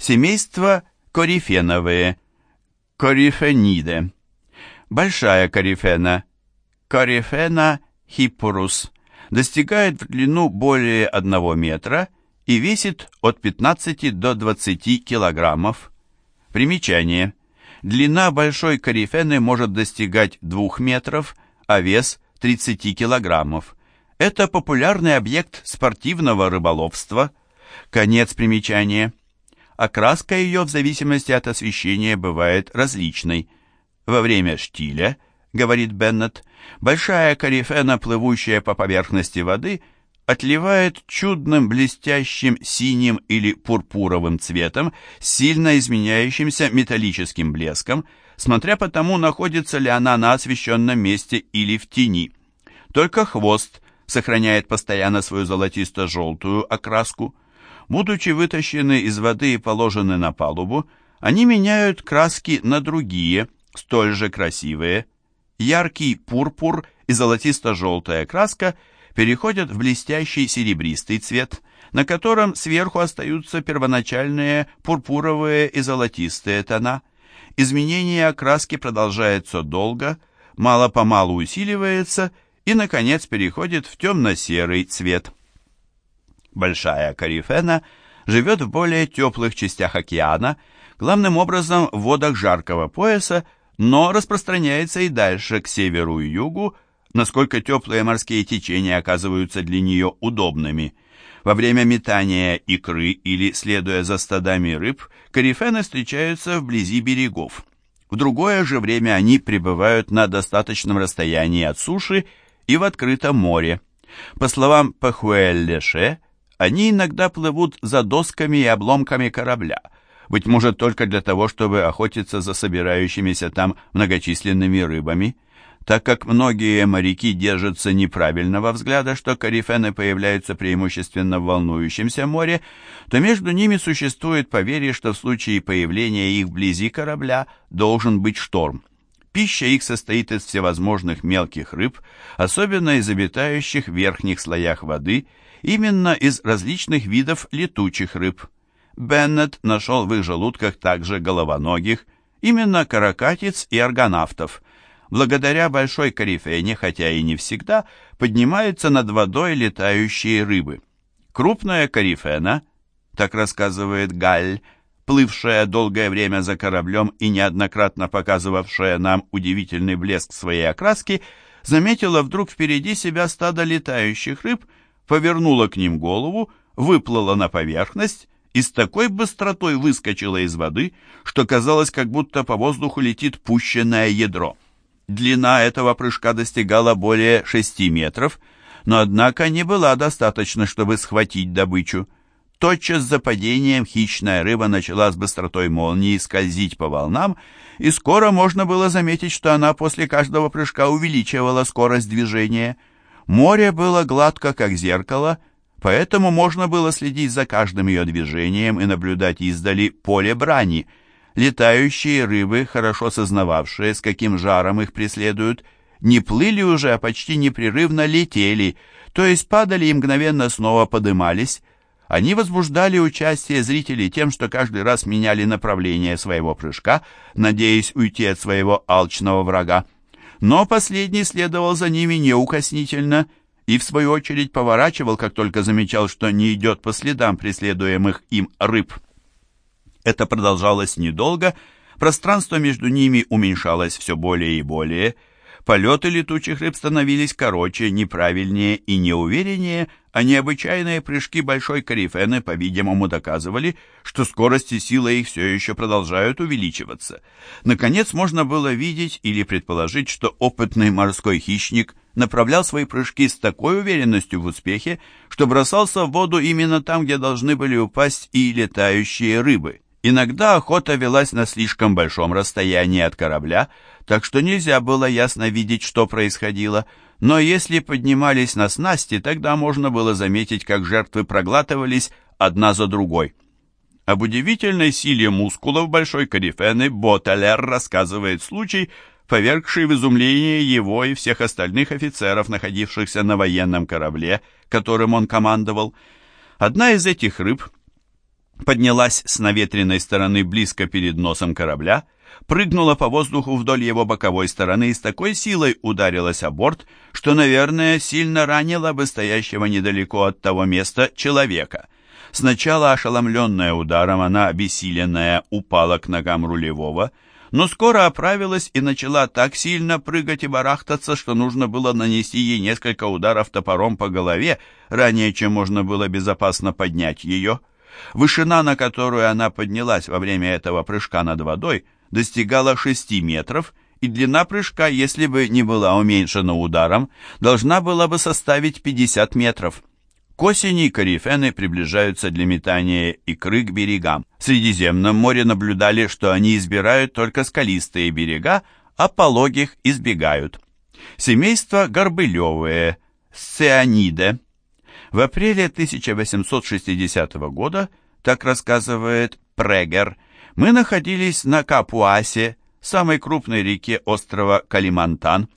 Семейство корифеновые, корифениды. Большая корифена, корифена хиппурус, достигает в длину более 1 метра и весит от 15 до 20 килограммов. Примечание. Длина большой корифены может достигать 2 метров, а вес 30 килограммов. Это популярный объект спортивного рыболовства. Конец примечания. Окраска ее в зависимости от освещения бывает различной. Во время штиля, говорит Беннет, большая корифена, плывущая по поверхности воды, отливает чудным блестящим синим или пурпуровым цветом сильно изменяющимся металлическим блеском, смотря по тому, находится ли она на освещенном месте или в тени. Только хвост сохраняет постоянно свою золотисто-желтую окраску. Будучи вытащены из воды и положены на палубу, они меняют краски на другие, столь же красивые. Яркий пурпур и золотисто-желтая краска переходят в блестящий серебристый цвет, на котором сверху остаются первоначальные пурпуровые и золотистые тона. Изменение окраски продолжается долго, мало-помалу усиливается и, наконец, переходит в темно-серый цвет. Большая корифена живет в более теплых частях океана, главным образом в водах жаркого пояса, но распространяется и дальше, к северу и югу, насколько теплые морские течения оказываются для нее удобными. Во время метания икры или следуя за стадами рыб, корифены встречаются вблизи берегов. В другое же время они пребывают на достаточном расстоянии от суши и в открытом море. По словам Пахуэль-Леше, они иногда плывут за досками и обломками корабля, быть может только для того, чтобы охотиться за собирающимися там многочисленными рыбами. Так как многие моряки держатся неправильного взгляда, что корифены появляются преимущественно в волнующемся море, то между ними существует поверье, что в случае появления их вблизи корабля должен быть шторм. Пища их состоит из всевозможных мелких рыб, особенно из обитающих в верхних слоях воды, именно из различных видов летучих рыб. Беннет нашел в их желудках также головоногих, именно каракатиц и аргонавтов. Благодаря большой корифене, хотя и не всегда, поднимаются над водой летающие рыбы. Крупная корифена, так рассказывает Галь, плывшая долгое время за кораблем и неоднократно показывавшая нам удивительный блеск своей окраски, заметила вдруг впереди себя стадо летающих рыб, повернула к ним голову, выплыла на поверхность и с такой быстротой выскочила из воды, что казалось, как будто по воздуху летит пущенное ядро. Длина этого прыжка достигала более шести метров, но однако не была достаточно, чтобы схватить добычу. Тотчас за падением хищная рыба начала с быстротой молнии скользить по волнам, и скоро можно было заметить, что она после каждого прыжка увеличивала скорость движения. Море было гладко, как зеркало, поэтому можно было следить за каждым ее движением и наблюдать издали поле брани. Летающие рыбы, хорошо сознававшие, с каким жаром их преследуют, не плыли уже, а почти непрерывно летели, то есть падали и мгновенно снова подымались, они возбуждали участие зрителей тем, что каждый раз меняли направление своего прыжка, надеясь уйти от своего алчного врага. Но последний следовал за ними неукоснительно и, в свою очередь, поворачивал, как только замечал, что не идет по следам преследуемых им рыб. Это продолжалось недолго, пространство между ними уменьшалось все более и более – Полеты летучих рыб становились короче, неправильнее и неувереннее, а необычайные прыжки большой корифены, по-видимому, доказывали, что скорость и сила их все еще продолжают увеличиваться. Наконец, можно было видеть или предположить, что опытный морской хищник направлял свои прыжки с такой уверенностью в успехе, что бросался в воду именно там, где должны были упасть и летающие рыбы. Иногда охота велась на слишком большом расстоянии от корабля, так что нельзя было ясно видеть, что происходило, но если поднимались на снасти, тогда можно было заметить, как жертвы проглатывались одна за другой. Об удивительной силе мускулов большой корифены Боталер рассказывает случай, повергший в изумление его и всех остальных офицеров, находившихся на военном корабле, которым он командовал. Одна из этих рыб – поднялась с наветренной стороны близко перед носом корабля, прыгнула по воздуху вдоль его боковой стороны и с такой силой ударилась о борт, что, наверное, сильно ранила бы стоящего недалеко от того места человека. Сначала, ошеломленная ударом, она, обессиленная, упала к ногам рулевого, но скоро оправилась и начала так сильно прыгать и барахтаться, что нужно было нанести ей несколько ударов топором по голове, ранее чем можно было безопасно поднять ее. Вышина, на которую она поднялась во время этого прыжка над водой, достигала 6 метров, и длина прыжка, если бы не была уменьшена ударом, должна была бы составить 50 метров. К осени корифены приближаются для метания икры к берегам. В Средиземном море наблюдали, что они избирают только скалистые берега, а пологих избегают. Семейство горбылевые, сцианиде. В апреле 1860 года, так рассказывает Прегер, мы находились на Капуасе, самой крупной реке острова Калимантан.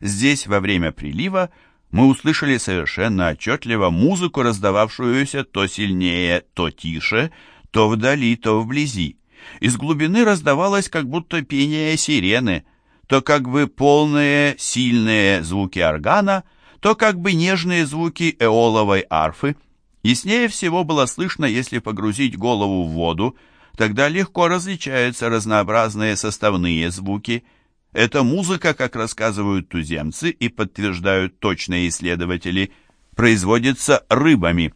Здесь во время прилива мы услышали совершенно отчетливо музыку, раздававшуюся то сильнее, то тише, то вдали, то вблизи. Из глубины раздавалось как будто пение сирены, то как бы полные, сильные звуки органа, то как бы нежные звуки эоловой арфы. Яснее всего было слышно, если погрузить голову в воду, тогда легко различаются разнообразные составные звуки – эта музыка, как рассказывают туземцы и подтверждают точные исследователи, производится рыбами.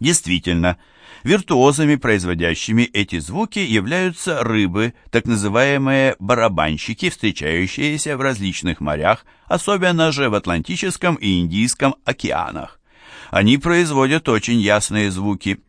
Действительно, виртуозами, производящими эти звуки, являются рыбы, так называемые барабанщики, встречающиеся в различных морях, особенно же в Атлантическом и Индийском океанах. Они производят очень ясные звуки.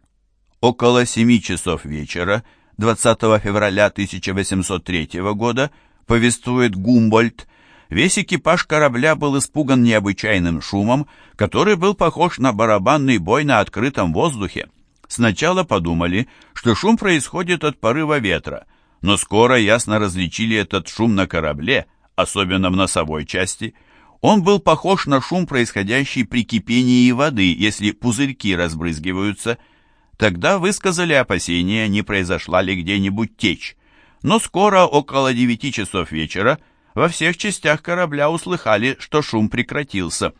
Около 7 часов вечера 20 февраля 1803 года повествует Гумбольд, весь экипаж корабля был испуган необычайным шумом, который был похож на барабанный бой на открытом воздухе. Сначала подумали, что шум происходит от порыва ветра, но скоро ясно различили этот шум на корабле, особенно в носовой части. Он был похож на шум, происходящий при кипении воды, если пузырьки разбрызгиваются. Тогда высказали опасения, не произошла ли где-нибудь течь но скоро, около девяти часов вечера, во всех частях корабля услыхали, что шум прекратился.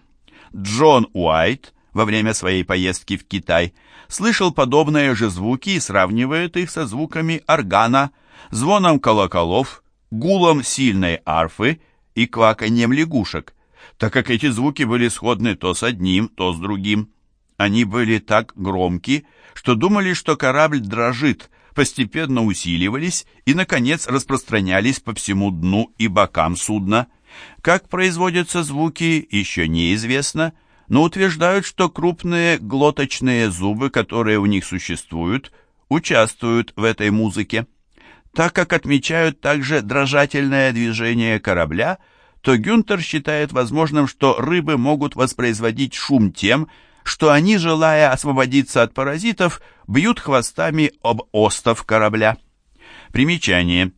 Джон Уайт во время своей поездки в Китай слышал подобные же звуки и сравнивает их со звуками органа, звоном колоколов, гулом сильной арфы и кваканьем лягушек, так как эти звуки были сходны то с одним, то с другим. Они были так громки, что думали, что корабль дрожит, постепенно усиливались и, наконец, распространялись по всему дну и бокам судна. Как производятся звуки, еще неизвестно, но утверждают, что крупные глоточные зубы, которые у них существуют, участвуют в этой музыке. Так как отмечают также дрожательное движение корабля, то Гюнтер считает возможным, что рыбы могут воспроизводить шум тем, что они, желая освободиться от паразитов, бьют хвостами об остов корабля. Примечание.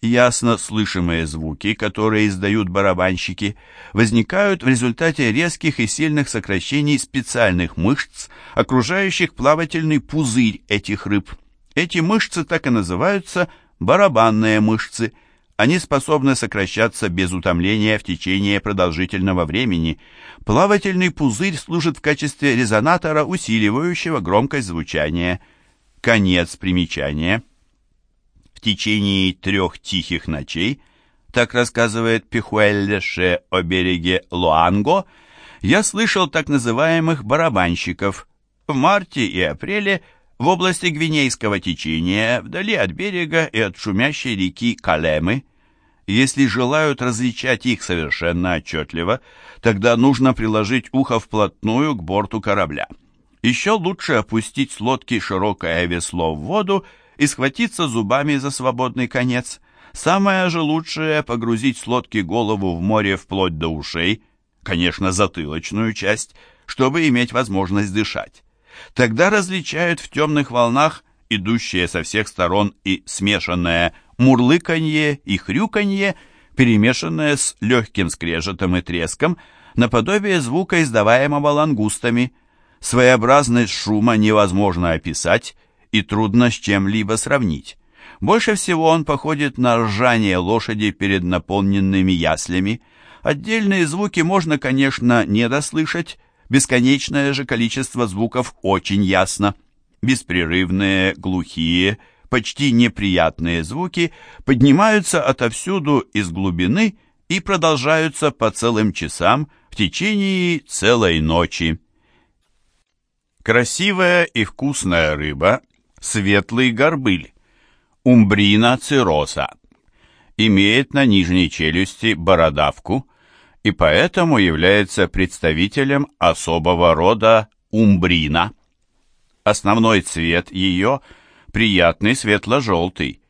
Ясно слышимые звуки, которые издают барабанщики, возникают в результате резких и сильных сокращений специальных мышц, окружающих плавательный пузырь этих рыб. Эти мышцы так и называются барабанные мышцы – они способны сокращаться без утомления в течение продолжительного времени. Плавательный пузырь служит в качестве резонатора, усиливающего громкость звучания. Конец примечания. В течение трех тихих ночей, так рассказывает Пихуэллеше о береге Луанго, я слышал так называемых барабанщиков. В марте и апреле в области Гвинейского течения, вдали от берега и от шумящей реки Калемы. Если желают различать их совершенно отчетливо, тогда нужно приложить ухо вплотную к борту корабля. Еще лучше опустить с лодки широкое весло в воду и схватиться зубами за свободный конец. Самое же лучшее — погрузить с лодки голову в море вплоть до ушей, конечно, затылочную часть, чтобы иметь возможность дышать. Тогда различают в темных волнах идущее со всех сторон и смешанное мурлыканье и хрюканье, перемешанное с легким скрежетом и треском, наподобие звука, издаваемого лангустами. Своеобразность шума невозможно описать, и трудно с чем-либо сравнить. Больше всего он походит на ржание лошади перед наполненными яслями. Отдельные звуки можно, конечно, не дослышать, бесконечное же количество звуков очень ясно. Беспрерывные, глухие, почти неприятные звуки поднимаются отовсюду из глубины и продолжаются по целым часам в течение целой ночи. Красивая и вкусная рыба – светлый горбыль, умбрина цироса. Имеет на нижней челюсти бородавку и поэтому является представителем особого рода умбрина. Основной цвет ее – приятный светло-желтый.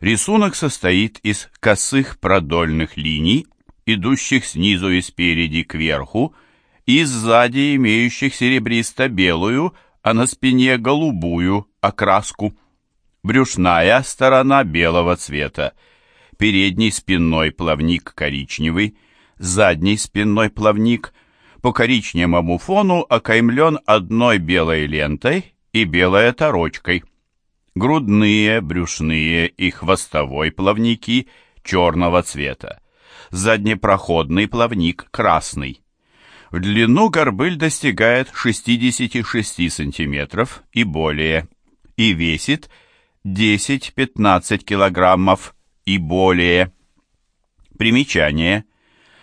Рисунок состоит из косых продольных линий, идущих снизу и спереди кверху, и сзади имеющих серебристо-белую, а на спине голубую окраску. Брюшная сторона белого цвета, передний спинной плавник коричневый, задний спинной плавник по коричневому фону окаймлен одной белой лентой и белой оторочкой. Грудные, брюшные и хвостовой плавники черного цвета. Заднепроходный плавник красный. В длину горбыль достигает 66 сантиметров и более и весит 10-15 килограммов и более. Примечание.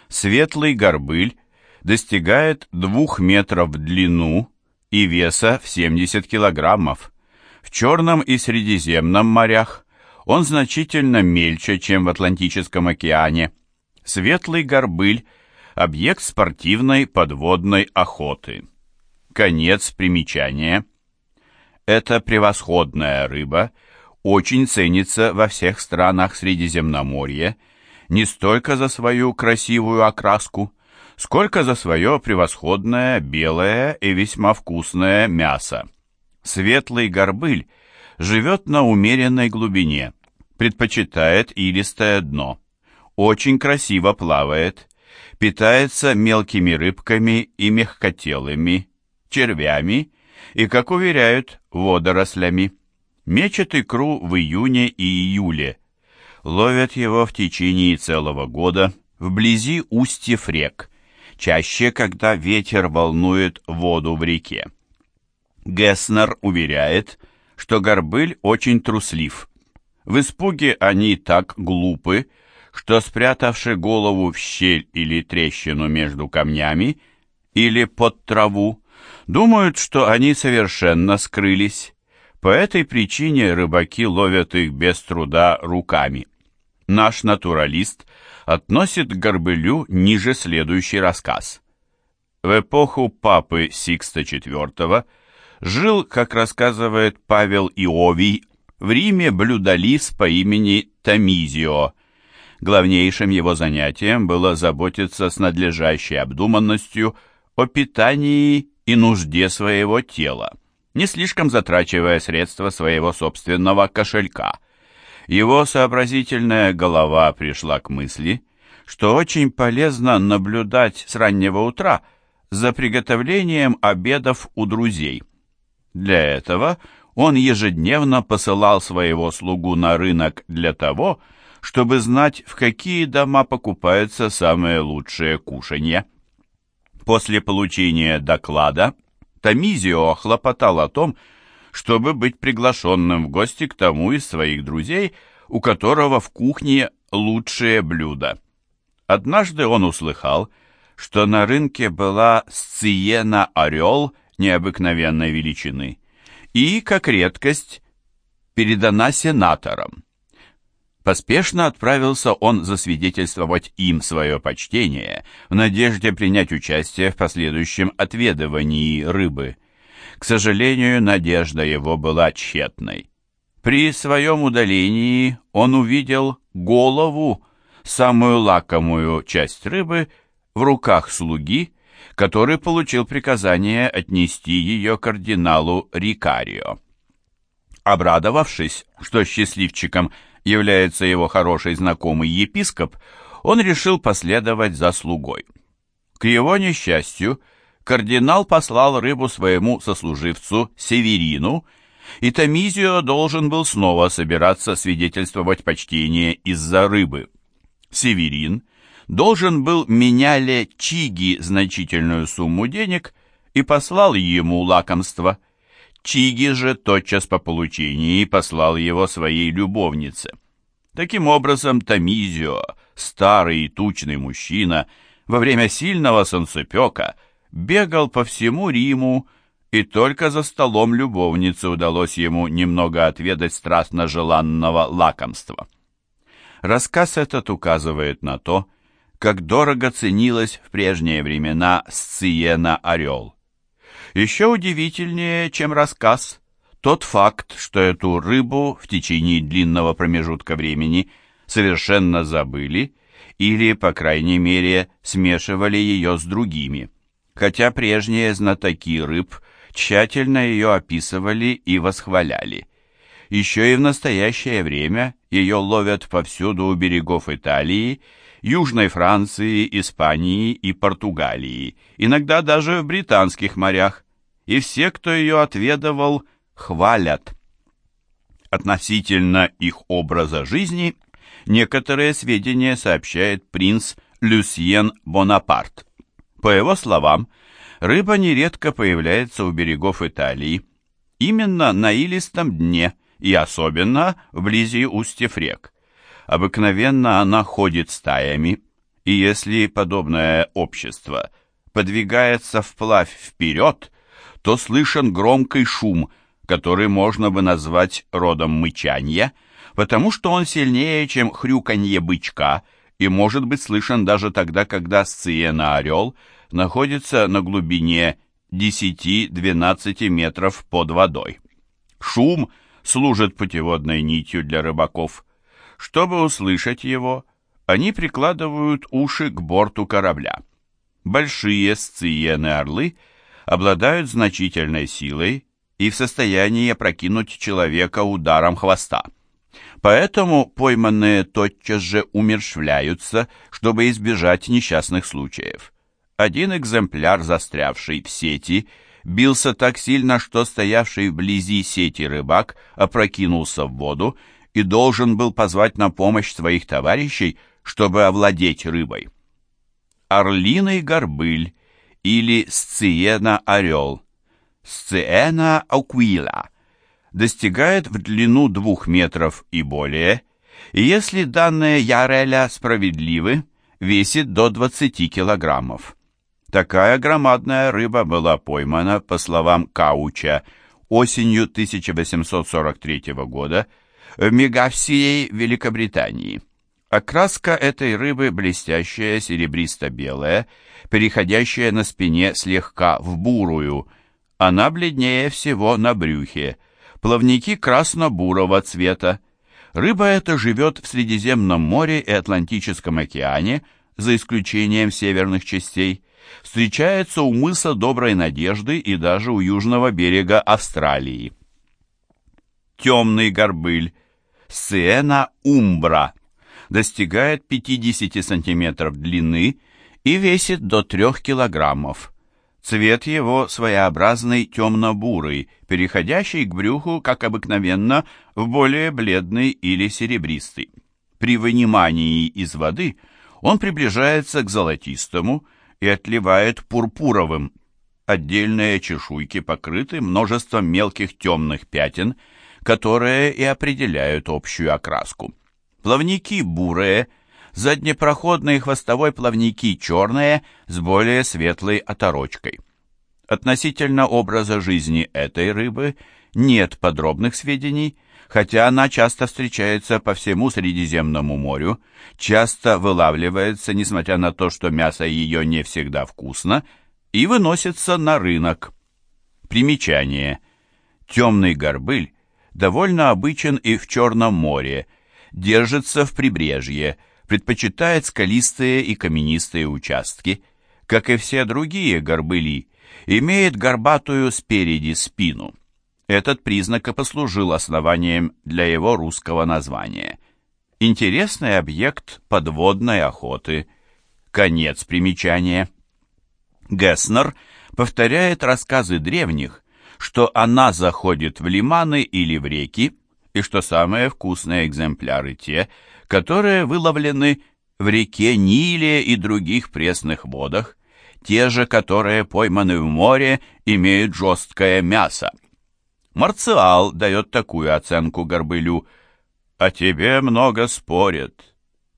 Светлый горбыль достигает 2 метров в длину и веса в 70 килограммов. В Черном и Средиземном морях он значительно мельче, чем в Атлантическом океане. Светлый горбыль – объект спортивной подводной охоты. Конец примечания. Это превосходная рыба, очень ценится во всех странах Средиземноморья, не столько за свою красивую окраску, сколько за свое превосходное белое и весьма вкусное мясо. Светлый горбыль живет на умеренной глубине, предпочитает илистое дно, очень красиво плавает, питается мелкими рыбками и мягкотелыми, червями и, как уверяют, водорослями. Мечет икру в июне и июле. Ловят его в течение целого года вблизи устьев рек, чаще, когда ветер волнует воду в реке. Гесснер уверяет, что горбыль очень труслив. В испуге они так глупы, что, спрятавши голову в щель или трещину между камнями или под траву, думают, что они совершенно скрылись. По этой причине рыбаки ловят их без труда руками. Наш натуралист относит к горбылю ниже следующий рассказ. В эпоху папы Сикста IV жил, как рассказывает Павел Иовий, в Риме блюдолиз по имени Тамизио. Главнейшим его занятием было заботиться с надлежащей обдуманностью о питании и нужде своего тела, не слишком затрачивая средства своего собственного кошелька. Его сообразительная голова пришла к мысли, что очень полезно наблюдать с раннего утра за приготовлением обедов у друзей. Для этого он ежедневно посылал своего слугу на рынок для того, чтобы знать, в какие дома покупаются самые лучшие кушанья. После получения доклада Тамизио хлопотал о том, чтобы быть приглашенным в гости к тому из своих друзей, у которого в кухне лучшие блюда. Однажды он услыхал, что на рынке была сциена-орел необыкновенной величины и, как редкость, передана сенаторам. Поспешно отправился он засвидетельствовать им свое почтение в надежде принять участие в последующем отведывании рыбы. К сожалению, надежда его была тщетной. При своем удалении он увидел голову, самую лакомую часть рыбы, в руках слуги, который получил приказание отнести ее кардиналу Рикарио. Обрадовавшись, что счастливчиком является его хороший знакомый епископ, он решил последовать за слугой. К его несчастью, кардинал послал рыбу своему сослуживцу Северину, и Тамизио должен был снова собираться свидетельствовать почтение из-за рыбы. Северин должен был меняле Чиги значительную сумму денег и послал ему лакомство. Чиги же тотчас по получении послал его своей любовнице. Таким образом, Тамизио, старый и тучный мужчина, во время сильного солнцепека бегал по всему Риму, и только за столом любовницы удалось ему немного отведать страстно желанного лакомства. Рассказ этот указывает на то, как дорого ценилась в прежние времена сциена «Орел». Еще удивительнее, чем рассказ, тот факт, что эту рыбу в течение длинного промежутка времени совершенно забыли или, по крайней мере, смешивали ее с другими, хотя прежние знатоки рыб тщательно ее описывали и восхваляли. Еще и в настоящее время ее ловят повсюду у берегов Италии Южной Франции, Испании и Португалии, иногда даже в британских морях, и все, кто ее отведывал, хвалят. Относительно их образа жизни некоторые сведения сообщает принц Люсьен Бонапарт. По его словам, рыба нередко появляется у берегов Италии, именно на илистом дне и особенно вблизи устьев рек. Обыкновенно она ходит стаями, и если подобное общество подвигается вплавь вперед, то слышен громкий шум, который можно бы назвать родом мычанья, потому что он сильнее, чем хрюканье бычка, и может быть слышен даже тогда, когда сциена-орел находится на глубине 10-12 метров под водой. Шум служит путеводной нитью для рыбаков – чтобы услышать его, они прикладывают уши к борту корабля. Большие сциены-орлы обладают значительной силой и в состоянии опрокинуть человека ударом хвоста. Поэтому пойманные тотчас же умершвляются, чтобы избежать несчастных случаев. Один экземпляр, застрявший в сети, бился так сильно, что стоявший вблизи сети рыбак опрокинулся в воду и должен был позвать на помощь своих товарищей, чтобы овладеть рыбой. Орлиный горбыль или сциена-орел, сциена аквила, достигает в длину двух метров и более, и если данные Яреля справедливы, весит до 20 килограммов. Такая громадная рыба была поймана, по словам Кауча, осенью 1843 года в Мегавсией, Великобритании. Окраска этой рыбы блестящая, серебристо-белая, переходящая на спине слегка в бурую. Она бледнее всего на брюхе. Плавники красно-бурого цвета. Рыба эта живет в Средиземном море и Атлантическом океане, за исключением северных частей. Встречается у мыса Доброй Надежды и даже у южного берега Австралии. Темный горбыль Сиена умбра достигает 50 см длины и весит до 3 кг. Цвет его своеобразный темно-бурый, переходящий к брюху, как обыкновенно, в более бледный или серебристый. При вынимании из воды он приближается к золотистому и отливает пурпуровым. Отдельные чешуйки покрыты множеством мелких темных пятен – которые и определяют общую окраску. Плавники бурые, заднепроходные хвостовой плавники черные с более светлой оторочкой. Относительно образа жизни этой рыбы нет подробных сведений, хотя она часто встречается по всему Средиземному морю, часто вылавливается, несмотря на то, что мясо ее не всегда вкусно, и выносится на рынок. Примечание. Темный горбыль довольно обычен и в Черном море, держится в прибрежье, предпочитает скалистые и каменистые участки, как и все другие горбыли, имеет горбатую спереди спину. Этот признак и послужил основанием для его русского названия. Интересный объект подводной охоты. Конец примечания. Гесснер повторяет рассказы древних, что она заходит в лиманы или в реки, и что самые вкусные экземпляры те, которые выловлены в реке Ниле и других пресных водах, те же, которые пойманы в море, имеют жесткое мясо. Марциал дает такую оценку Горбылю. «О тебе много спорят.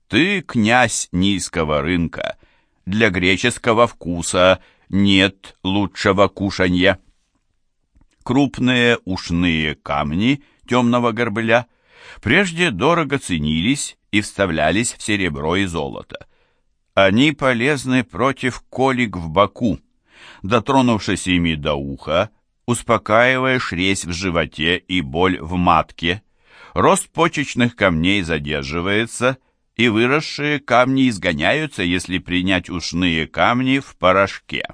Ты князь низкого рынка. Для греческого вкуса нет лучшего кушанья». Крупные ушные камни темного горбыля прежде дорого ценились и вставлялись в серебро и золото. Они полезны против колик в боку. Дотронувшись ими до уха, успокаиваешь резь в животе и боль в матке. Рост почечных камней задерживается, и выросшие камни изгоняются, если принять ушные камни в порошке.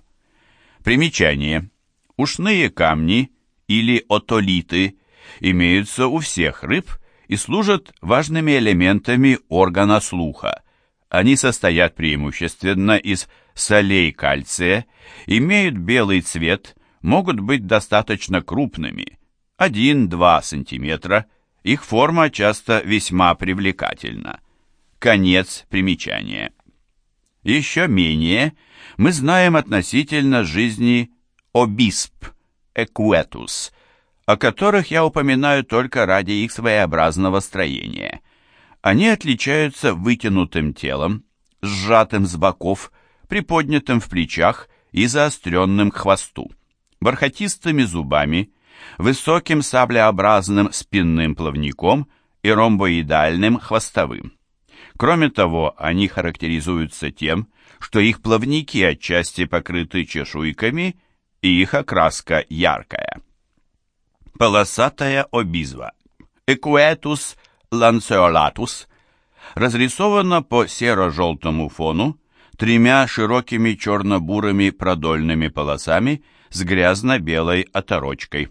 Примечание. Ушные камни или отолиты имеются у всех рыб и служат важными элементами органа слуха. Они состоят преимущественно из солей кальция, имеют белый цвет, могут быть достаточно крупными, 1-2 см, их форма часто весьма привлекательна. Конец примечания. Еще менее мы знаем относительно жизни обисп, экуэтус, о которых я упоминаю только ради их своеобразного строения. Они отличаются вытянутым телом, сжатым с боков, приподнятым в плечах и заостренным хвосту, бархатистыми зубами, высоким саблеобразным спинным плавником и ромбоидальным хвостовым. Кроме того, они характеризуются тем, что их плавники отчасти покрыты чешуйками и их окраска яркая. Полосатая обизва. Equetus lanceolatus разрисована по серо-желтому фону тремя широкими черно-бурыми продольными полосами с грязно-белой оторочкой.